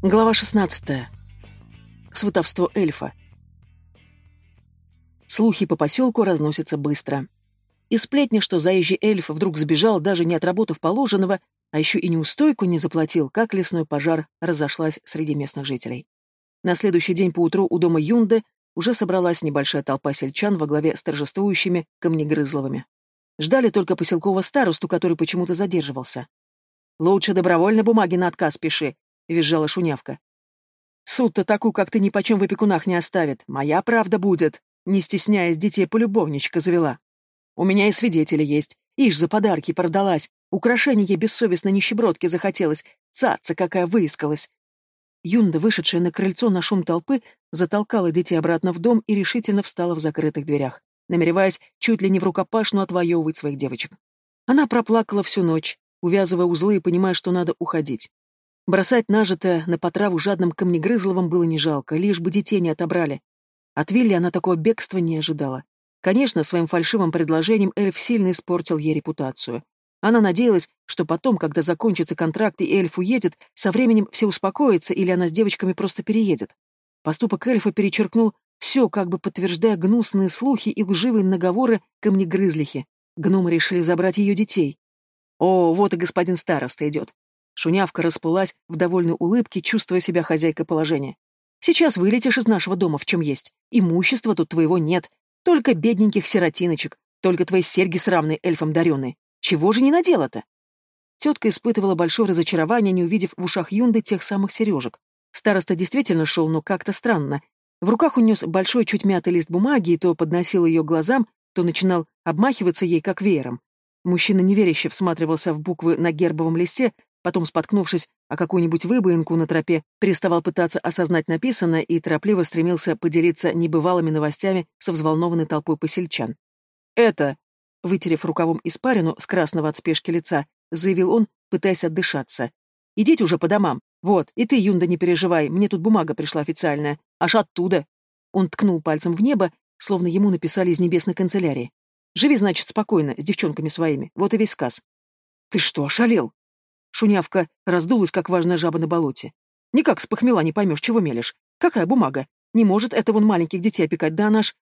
Глава 16. Сватовство эльфа. Слухи по поселку разносятся быстро. И сплетни, что заезжий эльф вдруг сбежал, даже не отработав положенного, а еще и неустойку не заплатил, как лесной пожар разошлась среди местных жителей. На следующий день поутру у дома Юнды уже собралась небольшая толпа сельчан во главе с торжествующими камнегрызловыми. Ждали только поселкового старосту, который почему-то задерживался. «Лучше добровольно бумаги на отказ пиши», — визжала шунявка. «Суд-то такую, как ты, ни почем в опекунах не оставит. Моя правда будет. Не стесняясь, детей полюбовничка завела. У меня и свидетели есть. Ишь, за подарки продалась. Украшение ей бессовестно нищебродке захотелось. Цаца какая выискалась». Юнда, вышедшая на крыльцо на шум толпы, затолкала детей обратно в дом и решительно встала в закрытых дверях, намереваясь чуть ли не в рукопашную отвоевывать своих девочек. Она проплакала всю ночь, увязывая узлы и понимая, что надо уходить. Бросать нажитое на потраву жадным камнегрызловым было не жалко, лишь бы детей не отобрали. От Вилли она такого бегства не ожидала. Конечно, своим фальшивым предложением эльф сильно испортил ей репутацию. Она надеялась, что потом, когда закончится контракт и эльф уедет, со временем все успокоится или она с девочками просто переедет. Поступок эльфа перечеркнул все, как бы подтверждая гнусные слухи и лживые наговоры камнегрызлихи. Гномы решили забрать ее детей. О, вот и господин староста идет. Шунявка расплылась в довольной улыбке, чувствуя себя хозяйкой положения. «Сейчас вылетишь из нашего дома, в чем есть. Имущества тут твоего нет. Только бедненьких сиротиночек. Только твои серьги срамные эльфом даренные. Чего же не надела-то?» Тетка испытывала большое разочарование, не увидев в ушах Юнды тех самых сережек. Староста действительно шел, но как-то странно. В руках унес большой чуть мятый лист бумаги и то подносил ее глазам, то начинал обмахиваться ей как веером. Мужчина неверяще всматривался в буквы на гербовом листе, Потом, споткнувшись о какую-нибудь выбоинку на тропе, переставал пытаться осознать написанное и торопливо стремился поделиться небывалыми новостями со взволнованной толпой посельчан. «Это...» — вытерев рукавом испарину с красного от спешки лица, заявил он, пытаясь отдышаться. «Идите уже по домам. Вот, и ты, Юнда, не переживай, мне тут бумага пришла официальная. Аж оттуда». Он ткнул пальцем в небо, словно ему написали из небесной канцелярии. «Живи, значит, спокойно, с девчонками своими. Вот и весь сказ». «Ты что, ошалел?» Шунявка раздулась, как важная жаба на болоте. Никак с похмела не поймешь, чего мелешь. Какая бумага? Не может это вон маленьких детей опекать, да наш...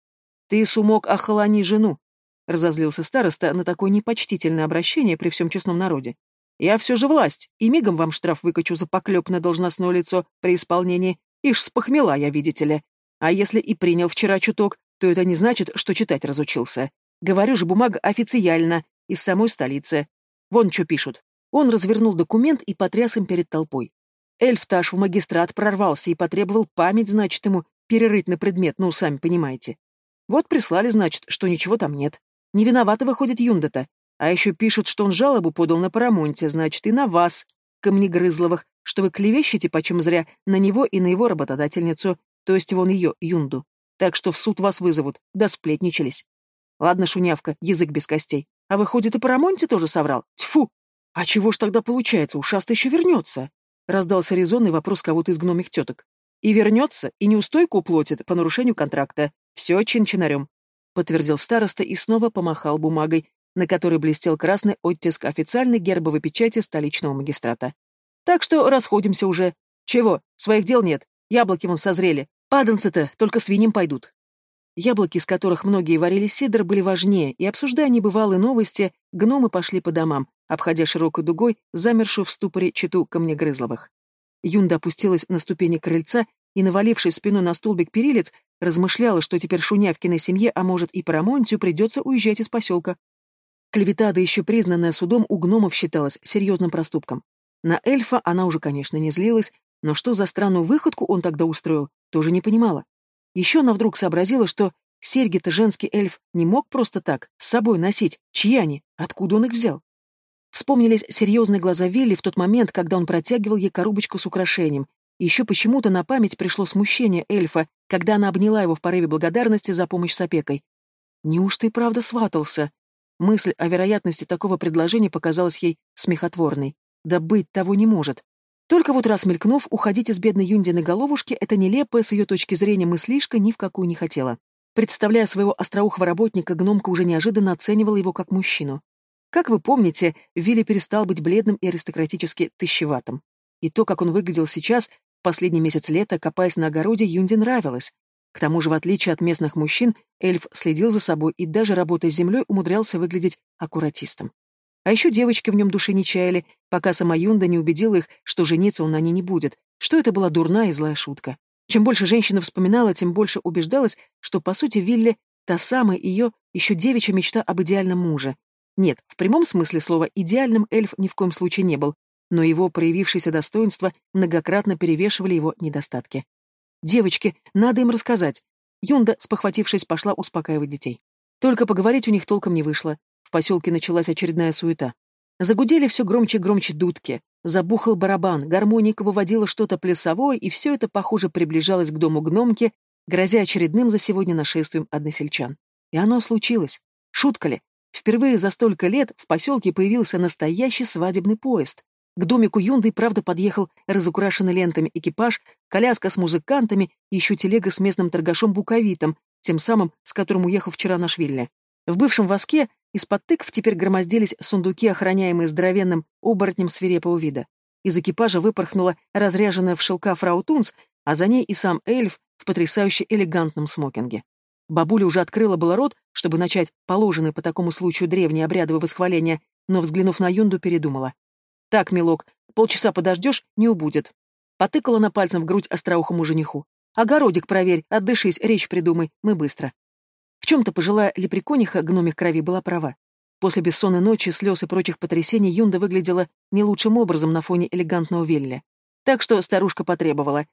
Ты, сумок, охолони жену. Разозлился староста на такое непочтительное обращение при всем честном народе. Я все же власть, и мигом вам штраф выкачу за поклепное должностное лицо при исполнении. Ишь, с похмела я, видите ли. А если и принял вчера чуток, то это не значит, что читать разучился. Говорю же, бумага официально, из самой столицы. Вон что пишут. Он развернул документ и потряс им перед толпой. Эльф-то аж в магистрат прорвался и потребовал память, значит, ему перерыть на предмет, ну, сами понимаете. Вот прислали, значит, что ничего там нет. Не виновата выходит Юнда-то. А еще пишут, что он жалобу подал на Парамонте, значит, и на вас, камнегрызловых, что вы клевещете почем зря на него и на его работодательницу, то есть вон ее, Юнду. Так что в суд вас вызовут, да сплетничались. Ладно, шунявка, язык без костей. А выходит, и Парамонте тоже соврал? Тьфу, «А чего ж тогда получается, ушастый еще вернется?» — раздался резонный вопрос кого-то из гномих теток. «И вернется, и неустойку уплатит по нарушению контракта. Все чин-чинарем», — подтвердил староста и снова помахал бумагой, на которой блестел красный оттиск официальной гербовой печати столичного магистрата. «Так что расходимся уже. Чего, своих дел нет. Яблоки вон созрели. Паданцы-то только свиньям пойдут». Яблоки, из которых многие варили сидр, были важнее, и, обсуждая небывалые новости, гномы пошли по домам, обходя широкой дугой замершую в ступоре читу камнегрызловых. Юнда опустилась на ступени крыльца и, навалившись спиной на столбик перилец, размышляла, что теперь Шунявкиной семье, а может и Парамонтию, придется уезжать из поселка. Клевета, да еще признанная судом, у гномов считалась серьезным проступком. На эльфа она уже, конечно, не злилась, но что за странную выходку он тогда устроил, тоже не понимала. Еще она вдруг сообразила, что серьги-то женский эльф не мог просто так с собой носить. Чьи они? Откуда он их взял? Вспомнились серьезные глаза Вилли в тот момент, когда он протягивал ей коробочку с украшением. еще почему-то на память пришло смущение эльфа, когда она обняла его в порыве благодарности за помощь с опекой. Неужто и правда сватался? Мысль о вероятности такого предложения показалась ей смехотворной. Да быть того не может. Только вот раз мелькнув, уходить из бедной Юндиной головушки, эта нелепая с ее точки зрения мыслишка ни в какую не хотела. Представляя своего остроухого работника, гномка уже неожиданно оценивала его как мужчину. Как вы помните, Вилли перестал быть бледным и аристократически тыщеватым. И то, как он выглядел сейчас, последний месяц лета, копаясь на огороде, Юнде нравилось. К тому же, в отличие от местных мужчин, эльф следил за собой и даже работая с землей умудрялся выглядеть аккуратистом. А еще девочки в нем души не чаяли, пока сама Юнда не убедила их, что жениться он на ней не будет, что это была дурная и злая шутка. Чем больше женщина вспоминала, тем больше убеждалась, что, по сути, Вилли — та самая ее еще девичья мечта об идеальном муже. Нет, в прямом смысле слова «идеальным» эльф ни в коем случае не был, но его проявившиеся достоинства многократно перевешивали его недостатки. «Девочки, надо им рассказать!» Юнда, спохватившись, пошла успокаивать детей. Только поговорить у них толком не вышло. В поселке началась очередная суета. Загудели все громче громче дудки. Забухал барабан, гармоника выводила что-то плясовое, и все это, похоже, приближалось к дому гномки, грозя очередным за сегодня нашествием односельчан. И оно случилось. Шутка ли? Впервые за столько лет в поселке появился настоящий свадебный поезд. К домику Юнды, правда, подъехал разукрашенный лентами экипаж, коляска с музыкантами и еще телега с местным торгашом-буковитом, тем самым, с которым уехал вчера наш Вилли. В бывшем воске из-под тыкв теперь громоздились сундуки, охраняемые здоровенным оборотнем свирепого вида. Из экипажа выпорхнула разряженная в шелка фрау Тунс, а за ней и сам эльф в потрясающе элегантном смокинге. Бабуля уже открыла было рот, чтобы начать положенные по такому случаю древние обрядовые восхваления, но, взглянув на Юнду, передумала. «Так, милок, полчаса подождешь, не убудет». Потыкала на пальцем в грудь остроухому жениху. «Огородик проверь, отдышись, речь придумай, мы быстро». В чем-то пожилая лепрекониха гномих крови была права. После бессонной ночи, слез и прочих потрясений Юнда выглядела не лучшим образом на фоне элегантного Велли. Так что старушка потребовала.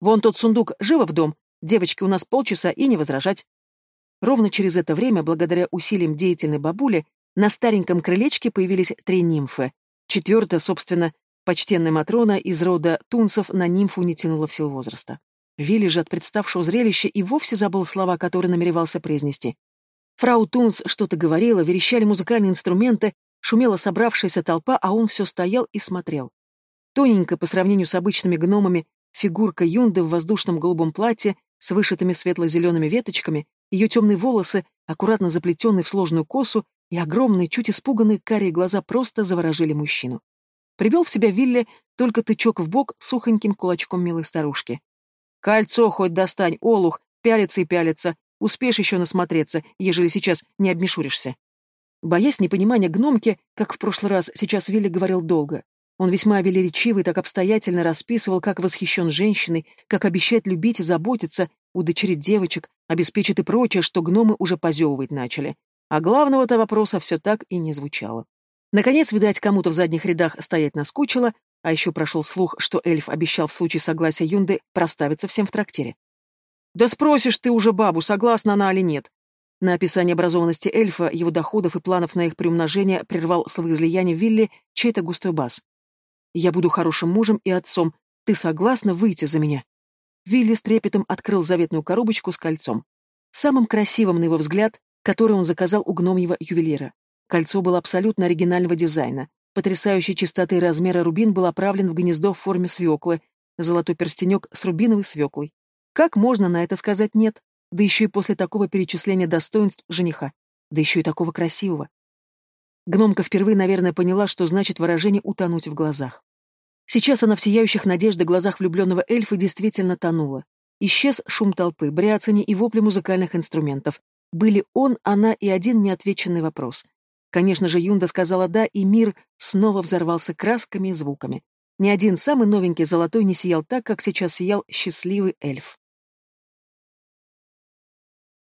«Вон тот сундук, живо в дом. Девочки, у нас полчаса и не возражать». Ровно через это время, благодаря усилиям деятельной бабули, на стареньком крылечке появились три нимфы. Четвертая, собственно, почтенная Матрона из рода тунцев на нимфу не тянула в силу возраста. Вилли же от представшего зрелища и вовсе забыл слова, которые намеревался произнести. Фрау Тунс что-то говорила, верещали музыкальные инструменты, шумела собравшаяся толпа, а он все стоял и смотрел. Тоненько, по сравнению с обычными гномами, фигурка Юнды в воздушном голубом платье с вышитыми светло-зелеными веточками, ее темные волосы, аккуратно заплетенные в сложную косу, и огромные, чуть испуганные карие глаза просто заворожили мужчину. Привел в себя Вилли только тычок в бок сухоньким кулачком милой старушки. «Кольцо хоть достань, олух, пялится и пялится, успеешь еще насмотреться, ежели сейчас не обмешуришься». Боясь непонимания гномки, как в прошлый раз, сейчас Вилли говорил долго. Он весьма велеречивый, так обстоятельно расписывал, как восхищен женщиной, как обещает любить и заботиться, удочерить девочек, обеспечит и прочее, что гномы уже позевывать начали. А главного-то вопроса все так и не звучало. Наконец, видать, кому-то в задних рядах стоять наскучило, а еще прошел слух, что эльф обещал в случае согласия Юнды проставиться всем в трактире. «Да спросишь ты уже бабу, согласна она или нет?» На описание образованности эльфа, его доходов и планов на их приумножение прервал словоизлияние Вилли чей-то густой бас. «Я буду хорошим мужем и отцом. Ты согласна выйти за меня?» Вилли с трепетом открыл заветную коробочку с кольцом. Самым красивым, на его взгляд, который он заказал у гномьего ювелира. Кольцо было абсолютно оригинального дизайна. Потрясающей чистоты размера рубин был оправлен в гнездо в форме свеклы, золотой перстенек с рубиновой свеклой. Как можно на это сказать «нет»? Да еще и после такого перечисления достоинств жениха. Да еще и такого красивого. Гномка впервые, наверное, поняла, что значит выражение «утонуть в глазах». Сейчас она в сияющих надежды глазах влюбленного эльфа действительно тонула. Исчез шум толпы, бряцание и вопли музыкальных инструментов. Были он, она и один неотвеченный вопрос. Конечно же, Юнда сказала «да», и мир снова взорвался красками и звуками. Ни один самый новенький золотой не сиял так, как сейчас сиял счастливый эльф.